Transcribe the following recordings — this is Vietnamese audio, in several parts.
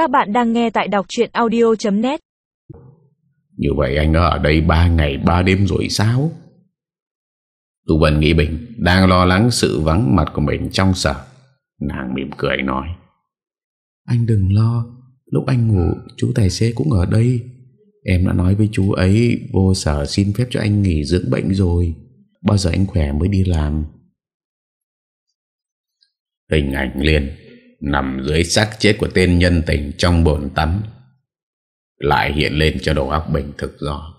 Các bạn đang nghe tại đọc chuyện audio.net Như vậy anh ở đây 3 ngày 3 đêm rồi sao? Tu Vân nghĩ Bình đang lo lắng sự vắng mặt của mình trong sở. Nàng mỉm cười nói. Anh đừng lo, lúc anh ngủ chú tài xế cũng ở đây. Em đã nói với chú ấy vô sở xin phép cho anh nghỉ dưỡng bệnh rồi. Bao giờ anh khỏe mới đi làm. Hình ảnh liền nằm dưới xác chết của tên nhân tình trong bồn tắm lại hiện lên cho đầu óc Bình thực do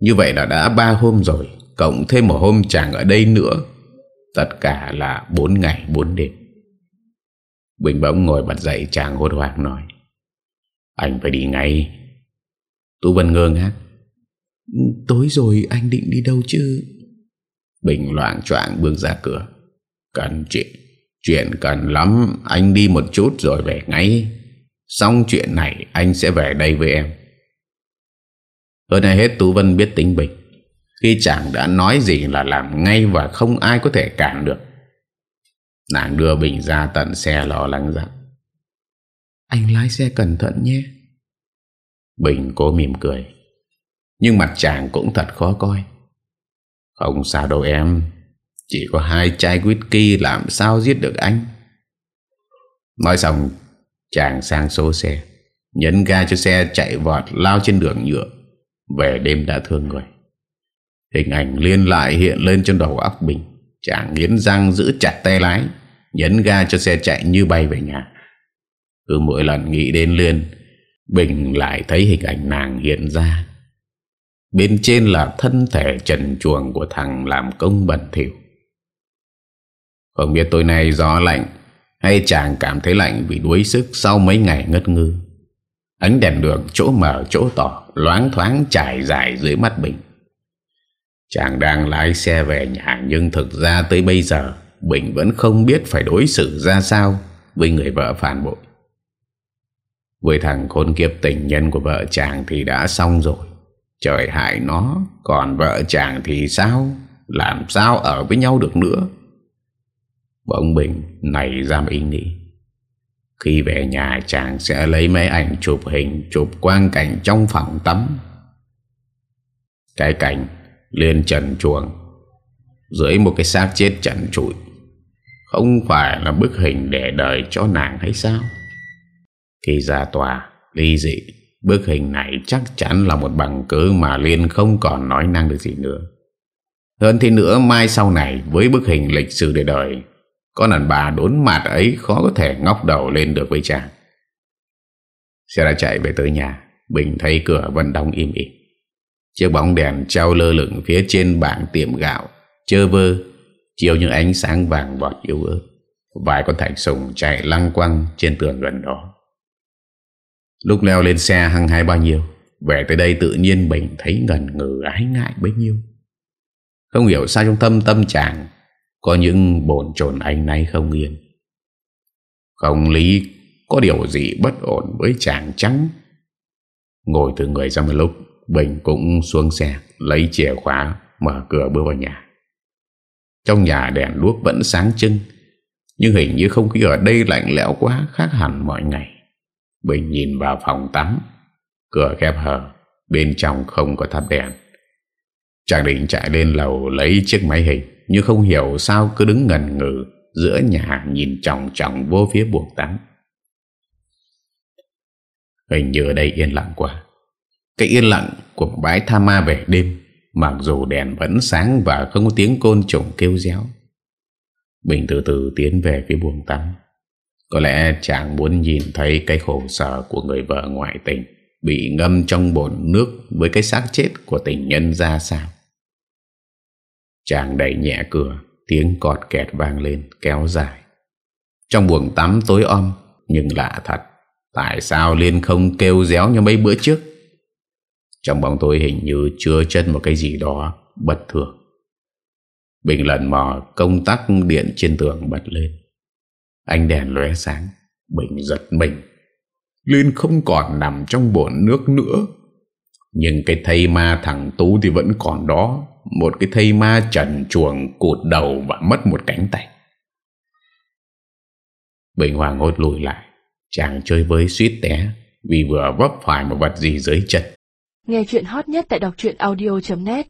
Như vậy là đã ba hôm rồi, cộng thêm một hôm chàng ở đây nữa, tất cả là bốn ngày bốn đêm. Bình bỗng ngồi bật dậy chàng hốt hoảng nói, anh phải đi ngay. Tú Vân ngơ ngác, tối rồi anh định đi đâu chứ? Bình loạn choạng bước ra cửa, cần chuyện Chuyện cần lắm, Anh đi một chút rồi về ngay. Xong chuyện này, anh sẽ về đây với em. Hơn ai hết, Tú Vân biết tính Bình Khi chàng đã nói gì là làm ngay Và không ai có thể cản được. Nàng đưa Bình ra tận xe lo lắng dặn Anh lái xe cẩn thận nhé. Bình cố mỉm cười. Nhưng mặt chàng cũng thật khó coi. Không sao đâu em chỉ có hai chai whisky, làm sao giết được anh? Nói xong, Chàng sang số xe, Nhấn ga cho xe chạy vọt Lao trên đường nhựa. Về đêm đã thương người Hình ảnh liên lại hiện lên trong đầu óc Bình Chàng nghiến răng giữ chặt tay lái, Nhấn ga cho xe chạy như bay về nhà. Cứ mỗi lần nghĩ đến Liên, Bình lại thấy hình ảnh nàng hiện ra. Bên trên là thân thể trần chuồng của thằng làm công bẩn thỉu không biết tối nay gió lạnh Hay chàng cảm thấy lạnh vì đuối sức Sau mấy ngày ngất ngư. Ánh đèn đường chỗ mở chỗ tỏ, Loáng thoáng trải dài dưới mắt Bình Chàng đang lái xe về nhà, Nhưng thực ra tới bây giờ Bình vẫn không biết phải đối xử ra sao Với người vợ phản bội. Với thằng khôn kiếp tình nhân của vợ chàng Thì đã xong rồi. Trời hại nó, Còn vợ chàng thì sao? Làm sao ở với nhau được nữa? Bỗng Bình nảy ra một ý nghĩ. Khi về nhà, chàng sẽ lấy máy ảnh chụp hình, Chụp quang cảnh trong phòng tắm. Cái cảnh lên trần chuồng, Dưới một cái xác chết trần trụi. Không phải là bức hình để đời cho nàng hay sao? Khi ra tòa, ly dị, Bức hình này chắc chắn là một bằng cớ mà Liên không còn nói năng được gì nữa. Hơn thế nữa, mai sau này, với bức hình lịch sử để đời có đàn bà đốn mặt ấy khó có thể ngóc đầu lên được với chàng. Xe đã chạy về tới nhà. Bình thấy cửa vẫn đóng im ỉ. Chiếc bóng đèn treo lơ lửng phía trên bảng tiệm gạo, chơ vơ, chiếu những ánh sáng vàng vọt yếu ớt. Vài con thạch sùng chạy lăng quăng trên tường gần đó. Lúc leo lên xe hăng hai bao nhiêu, về tới đây tự nhiên Bình thấy ngần ngừ ái ngại bấy nhiêu. Không hiểu sao trong tâm tâm chàng có những bồn chồn anh nay không yên. Không lý Có điều gì bất ổn với chàng trắng Ngồi từ người ra một lúc, Bình cũng xuống xe, Lấy chìa khóa, Mở cửa bước vào nhà. Trong nhà đèn đuốc vẫn sáng trưng, Nhưng hình như không khí ở đây lạnh lẽo quá Khác hẳn mọi ngày. Bình nhìn vào phòng tắm, Cửa khép hờ, Bên trong không có thắp đèn. Chàng định chạy lên lầu lấy chiếc máy hình như không hiểu sao cứ đứng ngần ngừ giữa nhà nhìn trọng trọng vô phía buồng tắm. Hình như ở đây yên lặng quá. Cái yên lặng của bãi tha ma về đêm, mặc dù đèn vẫn sáng và không có tiếng côn trùng kêu réo. Bình từ từ tiến về phía buồng tắm. Có lẽ chàng muốn nhìn thấy cái khổ sở của người vợ ngoại tình bị ngâm trong bồn nước với cái xác chết của tình nhân ra sao. Chàng đẩy nhẹ cửa, Tiếng cọt kẹt vang lên, kéo dài. Trong buồng tắm tối om, Nhưng lạ thật, Tại sao Liên không kêu réo như mấy bữa trước? Trong bóng tối hình như chưa chân một cái gì đó Bất thường. Bình lần mò, công tắc điện trên tường bật lên. Ánh đèn lóe sáng, Bình giật mình. Liên không còn nằm trong bồn nước nữa. Nhưng cái thây ma thằng Tú thì vẫn còn đó một cái thây ma trần chuồng cụt đầu và mất một cánh tay. Bình Hoàng hốt lùi lại, Chàng chơi với suýt té Vì vừa vấp phải một vật gì dưới chân. Nghe chuyện hot nhất tại đọc audio.net